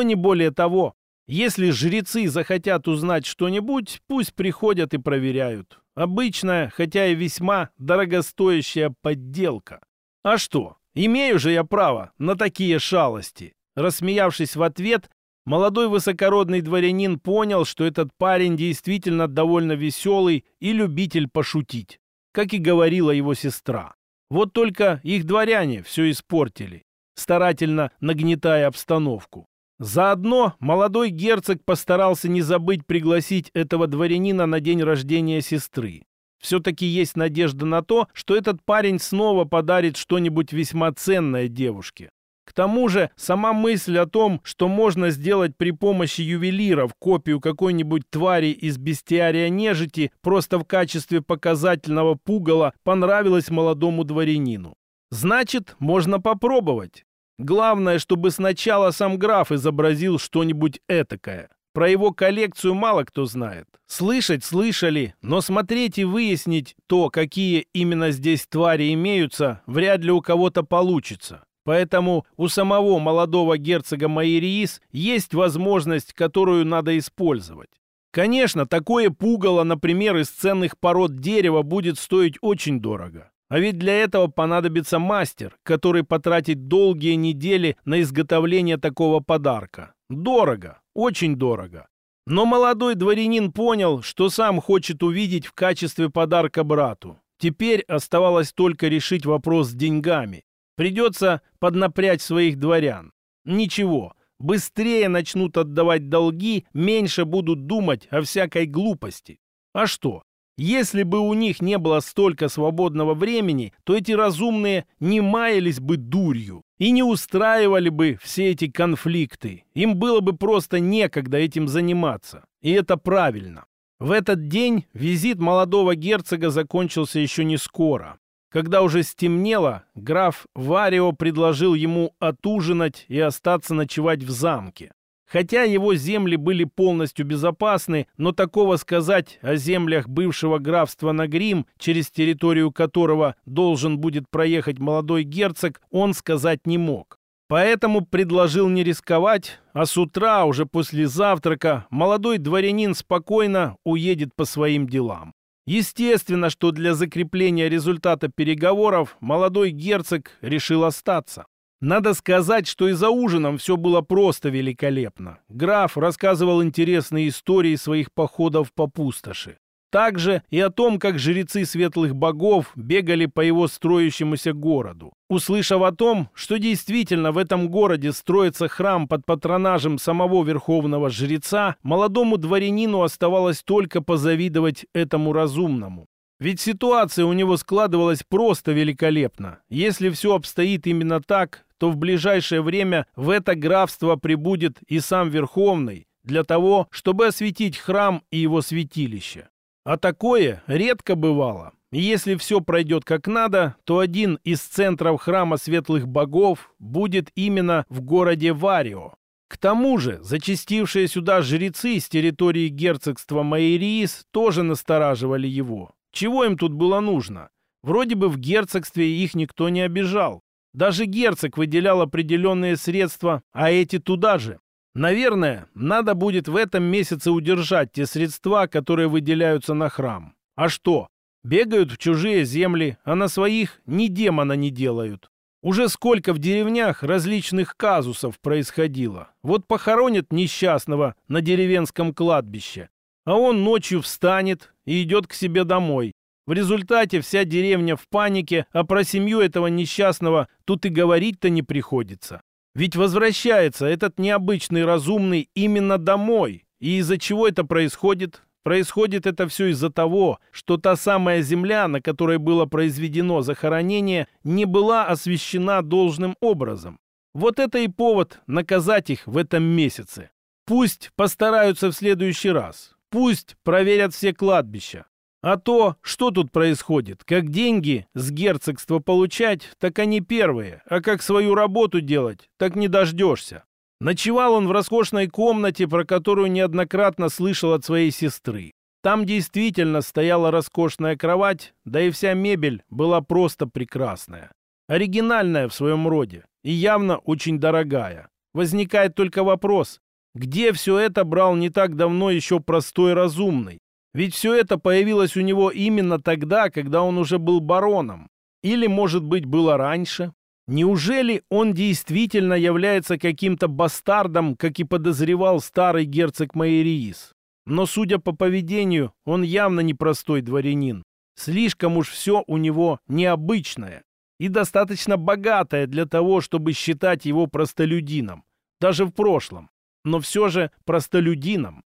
не более того. Если жрецы захотят узнать что-нибудь, пусть приходят и проверяют. Обычная, хотя и весьма дорогостоящая подделка. А что, имею же я право на такие шалости. Рассмеявшись в ответ, молодой высокородный дворянин понял, что этот парень действительно довольно веселый и любитель пошутить, как и говорила его сестра. Вот только их дворяне все испортили, старательно нагнетая обстановку. Заодно молодой герцог постарался не забыть пригласить этого дворянина на день рождения сестры. Все-таки есть надежда на то, что этот парень снова подарит что-нибудь весьма ценное девушке. Тому же, сама мысль о том, что можно сделать при помощи ювелиров копию какой-нибудь твари из бестиария нежити просто в качестве показательного пугала понравилась молодому дворянину. Значит, можно попробовать. Главное, чтобы сначала сам граф изобразил что-нибудь этакое. Про его коллекцию мало кто знает. Слышать слышали, но смотреть и выяснить то, какие именно здесь твари имеются, вряд ли у кого-то получится. Поэтому у самого молодого герцога Майериис есть возможность, которую надо использовать. Конечно, такое пугало, например, из ценных пород дерева будет стоить очень дорого. А ведь для этого понадобится мастер, который потратит долгие недели на изготовление такого подарка. Дорого, очень дорого. Но молодой дворянин понял, что сам хочет увидеть в качестве подарка брату. Теперь оставалось только решить вопрос с деньгами. Придется поднапрячь своих дворян. Ничего, быстрее начнут отдавать долги, меньше будут думать о всякой глупости. А что? Если бы у них не было столько свободного времени, то эти разумные не маялись бы дурью и не устраивали бы все эти конфликты. Им было бы просто некогда этим заниматься. И это правильно. В этот день визит молодого герцога закончился еще не скоро. Когда уже стемнело, граф Варио предложил ему отужинать и остаться ночевать в замке. Хотя его земли были полностью безопасны, но такого сказать о землях бывшего графства Нагрим, через территорию которого должен будет проехать молодой герцог, он сказать не мог. Поэтому предложил не рисковать, а с утра, уже после завтрака, молодой дворянин спокойно уедет по своим делам. Естественно, что для закрепления результата переговоров молодой герцог решил остаться. Надо сказать, что и за ужином все было просто великолепно. Граф рассказывал интересные истории своих походов по пустоши. Также и о том, как жрецы светлых богов бегали по его строящемуся городу. Услышав о том, что действительно в этом городе строится храм под патронажем самого верховного жреца, молодому дворянину оставалось только позавидовать этому разумному. Ведь ситуация у него складывалась просто великолепно. Если все обстоит именно так, то в ближайшее время в это графство прибудет и сам Верховный для того, чтобы осветить храм и его святилище. А такое редко бывало. Если все пройдет как надо, то один из центров храма светлых богов будет именно в городе Варио. К тому же, зачастившие сюда жрецы с территории герцогства Майриис тоже настораживали его. Чего им тут было нужно? Вроде бы в герцогстве их никто не обижал. Даже герцог выделял определенные средства, а эти туда же. Наверное, надо будет в этом месяце удержать те средства, которые выделяются на храм. А что? Бегают в чужие земли, а на своих ни демона не делают. Уже сколько в деревнях различных казусов происходило. Вот похоронят несчастного на деревенском кладбище, а он ночью встанет и идет к себе домой. В результате вся деревня в панике, а про семью этого несчастного тут и говорить-то не приходится. Ведь возвращается этот необычный разумный именно домой. И из-за чего это происходит? Происходит это все из-за того, что та самая земля, на которой было произведено захоронение, не была освящена должным образом. Вот это и повод наказать их в этом месяце. Пусть постараются в следующий раз. Пусть проверят все кладбища. А то, что тут происходит, как деньги с герцогства получать, так они первые, а как свою работу делать, так не дождешься. Ночевал он в роскошной комнате, про которую неоднократно слышал от своей сестры. Там действительно стояла роскошная кровать, да и вся мебель была просто прекрасная. Оригинальная в своем роде и явно очень дорогая. Возникает только вопрос, где все это брал не так давно еще простой разумный? Ведь все это появилось у него именно тогда, когда он уже был бароном. Или, может быть, было раньше? Неужели он действительно является каким-то бастардом, как и подозревал старый герцог Майериис? Но, судя по поведению, он явно не простой дворянин. Слишком уж все у него необычное и достаточно богатое для того, чтобы считать его простолюдином, даже в прошлом, но все же простолюдином.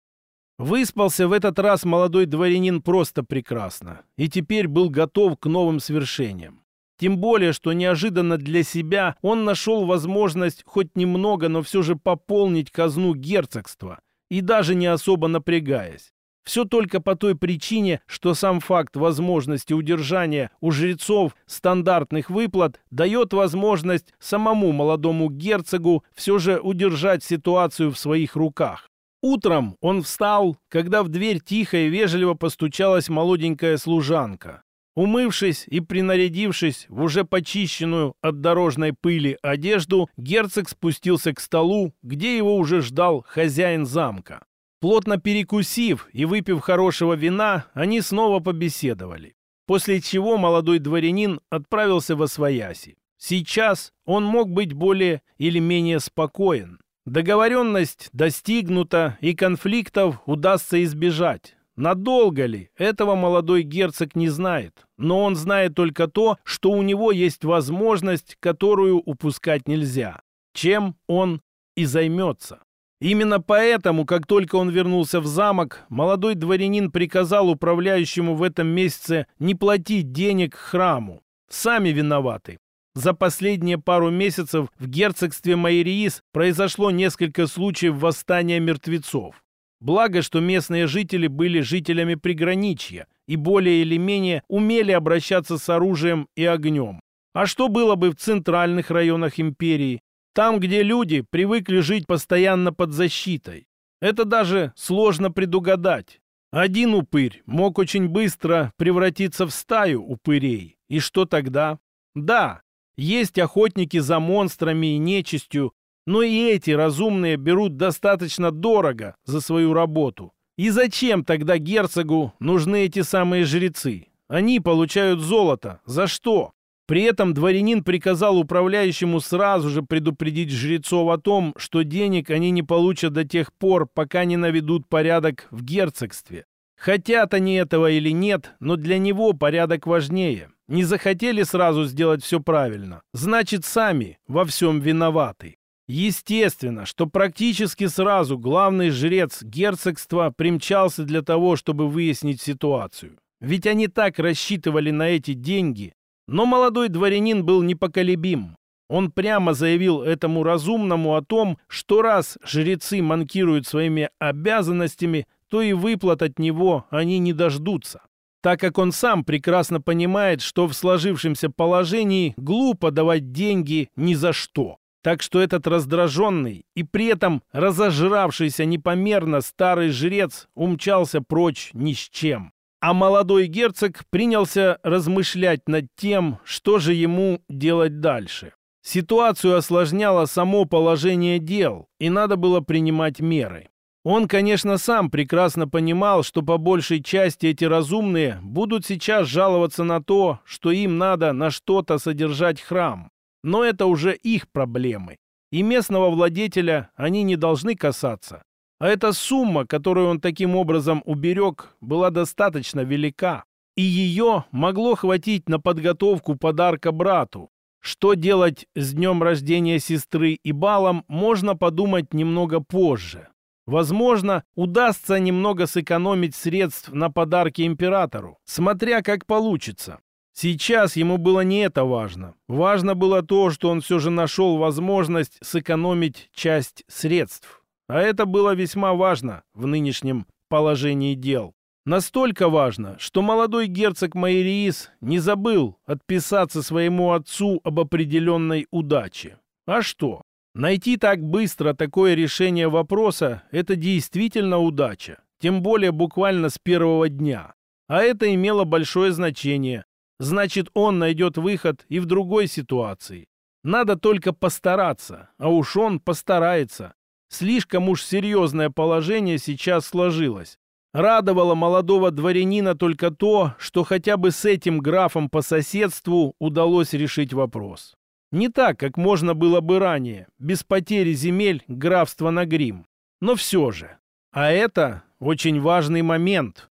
Выспался в этот раз молодой дворянин просто прекрасно и теперь был готов к новым свершениям. Тем более, что неожиданно для себя он нашел возможность хоть немного, но все же пополнить казну герцогства, и даже не особо напрягаясь. Все только по той причине, что сам факт возможности удержания у жрецов стандартных выплат дает возможность самому молодому герцогу все же удержать ситуацию в своих руках. Утром он встал, когда в дверь тихо и вежливо постучалась молоденькая служанка. Умывшись и принарядившись в уже почищенную от дорожной пыли одежду, герцог спустился к столу, где его уже ждал хозяин замка. Плотно перекусив и выпив хорошего вина, они снова побеседовали. После чего молодой дворянин отправился во свояси. Сейчас он мог быть более или менее спокоен. Договоренность достигнута, и конфликтов удастся избежать. Надолго ли, этого молодой герцог не знает, но он знает только то, что у него есть возможность, которую упускать нельзя. Чем он и займется. Именно поэтому, как только он вернулся в замок, молодой дворянин приказал управляющему в этом месяце не платить денег храму. Сами виноваты. За последние пару месяцев в герцогстве Майриис произошло несколько случаев восстания мертвецов. Благо, что местные жители были жителями приграничья и более или менее умели обращаться с оружием и огнем. А что было бы в центральных районах империи? Там, где люди привыкли жить постоянно под защитой. Это даже сложно предугадать. Один упырь мог очень быстро превратиться в стаю упырей. И что тогда? Да, есть охотники за монстрами и нечистью, но и эти разумные берут достаточно дорого за свою работу. И зачем тогда герцогу нужны эти самые жрецы? Они получают золото. За что? При этом дворянин приказал управляющему сразу же предупредить жрецов о том, что денег они не получат до тех пор, пока не наведут порядок в герцогстве. Хотят они этого или нет, но для него порядок важнее. Не захотели сразу сделать все правильно, значит, сами во всем виноваты. Естественно, что практически сразу главный жрец герцогства примчался для того, чтобы выяснить ситуацию. Ведь они так рассчитывали на эти деньги. Но молодой дворянин был непоколебим. Он прямо заявил этому разумному о том, что раз жрецы манкируют своими обязанностями, то и выплат от него они не дождутся. Так как он сам прекрасно понимает, что в сложившемся положении глупо давать деньги ни за что. Так что этот раздраженный и при этом разожравшийся непомерно старый жрец умчался прочь ни с чем. А молодой герцог принялся размышлять над тем, что же ему делать дальше. Ситуацию осложняло само положение дел, и надо было принимать меры. Он, конечно, сам прекрасно понимал, что по большей части эти разумные будут сейчас жаловаться на то, что им надо на что-то содержать храм. Но это уже их проблемы. И местного владетеля они не должны касаться. А эта сумма, которую он таким образом уберег, была достаточно велика. И ее могло хватить на подготовку подарка брату. Что делать с днем рождения сестры и балом, можно подумать немного позже. Возможно, удастся немного сэкономить средств на подарки императору, смотря как получится. Сейчас ему было не это важно. Важно было то, что он все же нашел возможность сэкономить часть средств. А это было весьма важно в нынешнем положении дел. Настолько важно, что молодой герцог Майриис не забыл отписаться своему отцу об определенной удаче. А что? Найти так быстро такое решение вопроса – это действительно удача. Тем более буквально с первого дня. А это имело большое значение. Значит, он найдет выход и в другой ситуации. Надо только постараться, а уж он постарается. Слишком уж серьезное положение сейчас сложилось. Радовало молодого дворянина только то, что хотя бы с этим графом по соседству удалось решить вопрос. Не так, как можно было бы ранее, без потери земель графства на Грим. Но все же. А это очень важный момент.